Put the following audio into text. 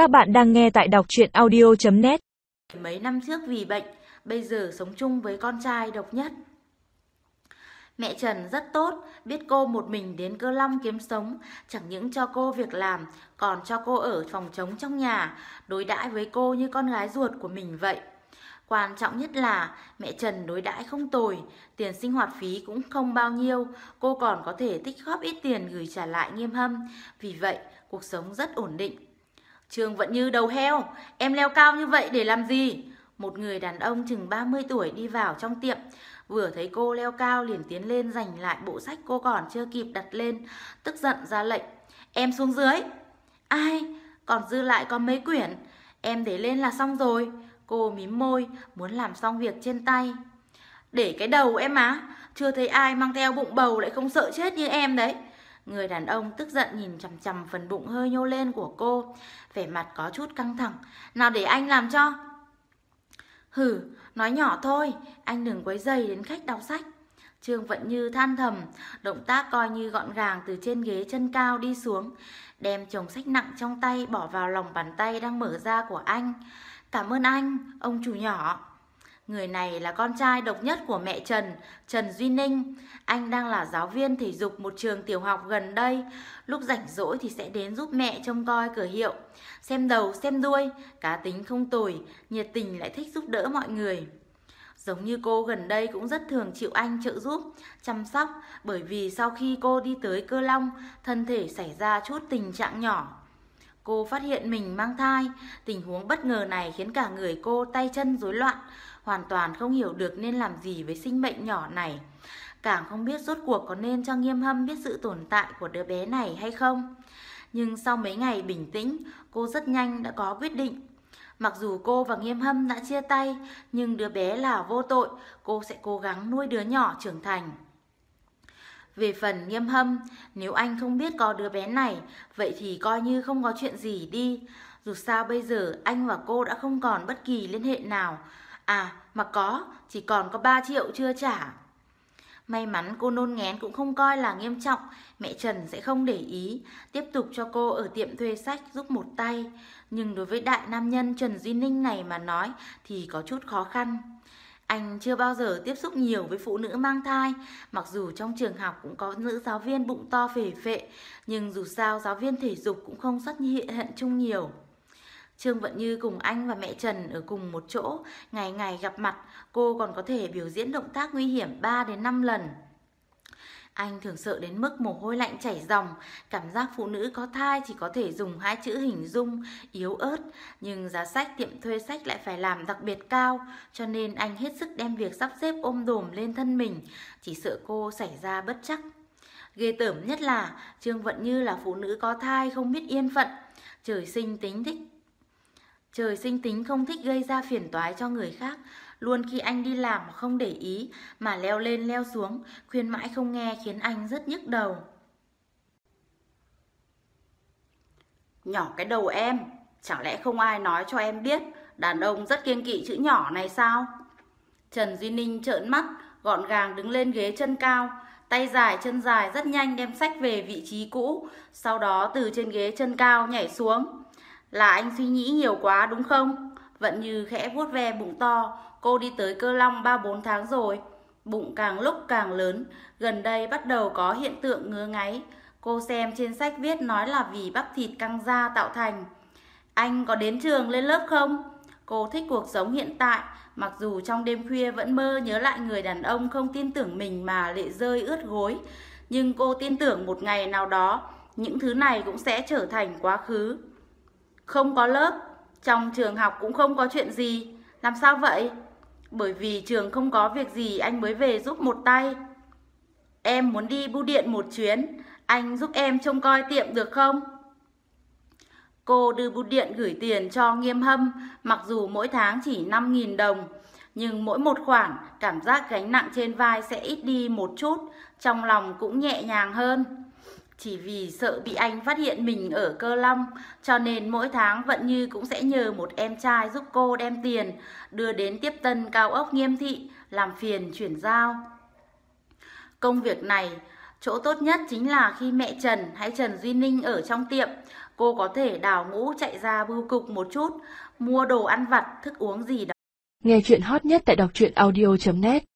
Các bạn đang nghe tại đọc chuyện audio.net Mấy năm trước vì bệnh, bây giờ sống chung với con trai độc nhất. Mẹ Trần rất tốt, biết cô một mình đến cơ long kiếm sống, chẳng những cho cô việc làm, còn cho cô ở phòng trống trong nhà, đối đãi với cô như con gái ruột của mình vậy. Quan trọng nhất là mẹ Trần đối đãi không tồi, tiền sinh hoạt phí cũng không bao nhiêu, cô còn có thể tích góp ít tiền gửi trả lại nghiêm hâm, vì vậy cuộc sống rất ổn định. Trường vẫn như đầu heo, em leo cao như vậy để làm gì? Một người đàn ông chừng 30 tuổi đi vào trong tiệm, vừa thấy cô leo cao liền tiến lên giành lại bộ sách cô còn chưa kịp đặt lên, tức giận ra lệnh. Em xuống dưới. Ai? Còn dư lại có mấy quyển, em để lên là xong rồi. Cô mím môi, muốn làm xong việc trên tay. Để cái đầu em á, chưa thấy ai mang theo bụng bầu lại không sợ chết như em đấy. Người đàn ông tức giận nhìn chằm chằm phần bụng hơi nhô lên của cô, vẻ mặt có chút căng thẳng. Nào để anh làm cho. Hử, nói nhỏ thôi, anh đừng quấy dày đến khách đọc sách. Trương Vận Như than thầm, động tác coi như gọn gàng từ trên ghế chân cao đi xuống, đem chồng sách nặng trong tay bỏ vào lòng bàn tay đang mở ra của anh. Cảm ơn anh, ông chủ nhỏ. Người này là con trai độc nhất của mẹ Trần, Trần Duy Ninh. Anh đang là giáo viên thể dục một trường tiểu học gần đây. Lúc rảnh rỗi thì sẽ đến giúp mẹ trông coi cửa hiệu. Xem đầu, xem đuôi, cá tính không tồi, nhiệt tình lại thích giúp đỡ mọi người. Giống như cô gần đây cũng rất thường chịu anh trợ giúp, chăm sóc bởi vì sau khi cô đi tới cơ long, thân thể xảy ra chút tình trạng nhỏ. Cô phát hiện mình mang thai, tình huống bất ngờ này khiến cả người cô tay chân rối loạn, hoàn toàn không hiểu được nên làm gì với sinh mệnh nhỏ này. Càng không biết rốt cuộc có nên cho nghiêm hâm biết sự tồn tại của đứa bé này hay không. Nhưng sau mấy ngày bình tĩnh, cô rất nhanh đã có quyết định. Mặc dù cô và Nghiêm Hâm đã chia tay, nhưng đứa bé là vô tội, cô sẽ cố gắng nuôi đứa nhỏ trưởng thành. Về phần Nghiêm Hâm, nếu anh không biết có đứa bé này, vậy thì coi như không có chuyện gì đi. Dù sao bây giờ anh và cô đã không còn bất kỳ liên hệ nào. À, mà có, chỉ còn có 3 triệu chưa trả. May mắn cô nôn ngén cũng không coi là nghiêm trọng, mẹ Trần sẽ không để ý, tiếp tục cho cô ở tiệm thuê sách giúp một tay. Nhưng đối với đại nam nhân Trần Duy Ninh này mà nói thì có chút khó khăn. Anh chưa bao giờ tiếp xúc nhiều với phụ nữ mang thai, mặc dù trong trường học cũng có nữ giáo viên bụng to phể phệ, nhưng dù sao giáo viên thể dục cũng không xuất hiện hận chung nhiều. Trương Vận Như cùng anh và mẹ Trần ở cùng một chỗ, ngày ngày gặp mặt, cô còn có thể biểu diễn động tác nguy hiểm 3 đến 5 lần. Anh thường sợ đến mức mồ hôi lạnh chảy ròng, cảm giác phụ nữ có thai chỉ có thể dùng hai chữ hình dung, yếu ớt, nhưng giá sách tiệm thuê sách lại phải làm đặc biệt cao, cho nên anh hết sức đem việc sắp xếp ôm đồm lên thân mình, chỉ sợ cô xảy ra bất chắc. Ghê tởm nhất là Trương Vận Như là phụ nữ có thai không biết yên phận, trời sinh tính thích Trời sinh tính không thích gây ra phiền toái cho người khác, luôn khi anh đi làm mà không để ý mà leo lên leo xuống, khuyên mãi không nghe khiến anh rất nhức đầu. Nhỏ cái đầu em, chẳng lẽ không ai nói cho em biết đàn ông rất kiêng kỵ chữ nhỏ này sao? Trần Duy Ninh trợn mắt, gọn gàng đứng lên ghế chân cao, tay dài chân dài rất nhanh đem sách về vị trí cũ, sau đó từ trên ghế chân cao nhảy xuống. Là anh suy nghĩ nhiều quá đúng không? vẫn như khẽ vuốt ve bụng to, cô đi tới cơ long 3-4 tháng rồi. Bụng càng lúc càng lớn, gần đây bắt đầu có hiện tượng ngứa ngáy. Cô xem trên sách viết nói là vì bắp thịt căng da tạo thành. Anh có đến trường lên lớp không? Cô thích cuộc sống hiện tại, mặc dù trong đêm khuya vẫn mơ nhớ lại người đàn ông không tin tưởng mình mà lệ rơi ướt gối. Nhưng cô tin tưởng một ngày nào đó, những thứ này cũng sẽ trở thành quá khứ. Không có lớp, trong trường học cũng không có chuyện gì. Làm sao vậy? Bởi vì trường không có việc gì anh mới về giúp một tay. Em muốn đi bưu điện một chuyến, anh giúp em trông coi tiệm được không? Cô đưa bưu điện gửi tiền cho nghiêm hâm, mặc dù mỗi tháng chỉ 5.000 đồng. Nhưng mỗi một khoản, cảm giác gánh nặng trên vai sẽ ít đi một chút, trong lòng cũng nhẹ nhàng hơn. Chỉ vì sợ bị anh phát hiện mình ở cơ long, cho nên mỗi tháng Vận Như cũng sẽ nhờ một em trai giúp cô đem tiền, đưa đến tiếp tân cao ốc nghiêm thị, làm phiền chuyển giao. Công việc này, chỗ tốt nhất chính là khi mẹ Trần hay Trần Duy Ninh ở trong tiệm, cô có thể đào ngũ chạy ra bưu cục một chút, mua đồ ăn vặt, thức uống gì đó. Nghe chuyện hot nhất tại đọc truyện audio.net